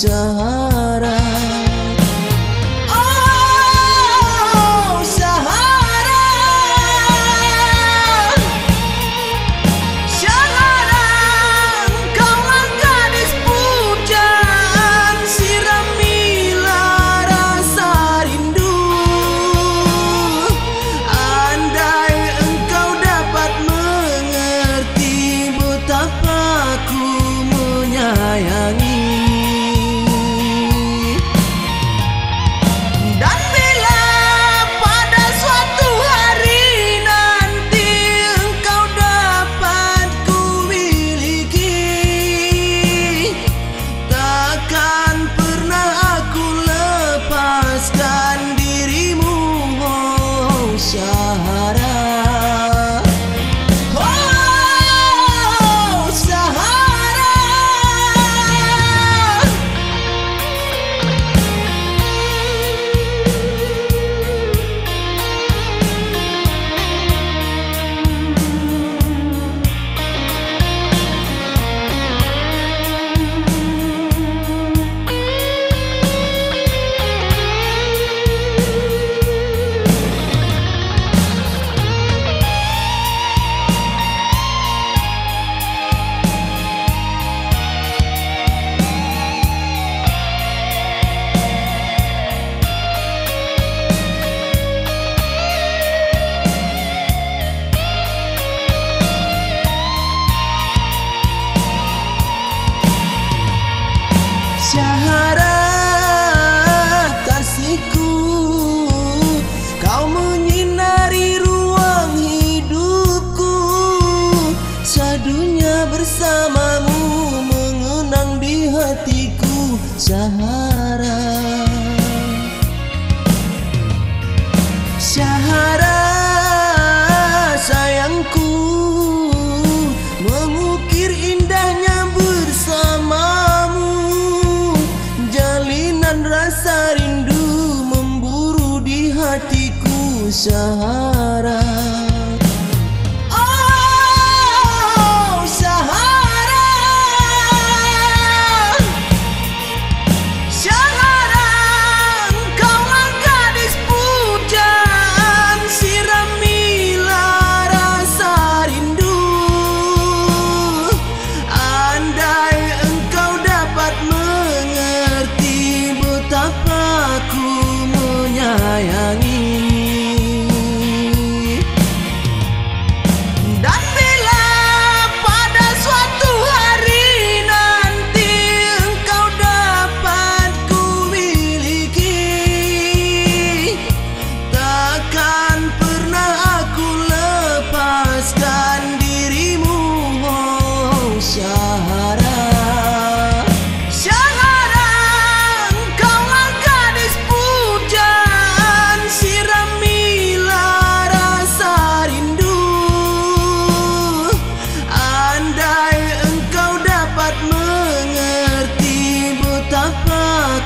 xa heart. Syahara. Sayangku Mengukir indahnya bersamamu. Jalinan rasa rindu memburu di hatiku Syahara. syahara. Syahara Kaulah gadis pujaan Siramilah rasa rindu. Andai engkau dapat mengerti betapa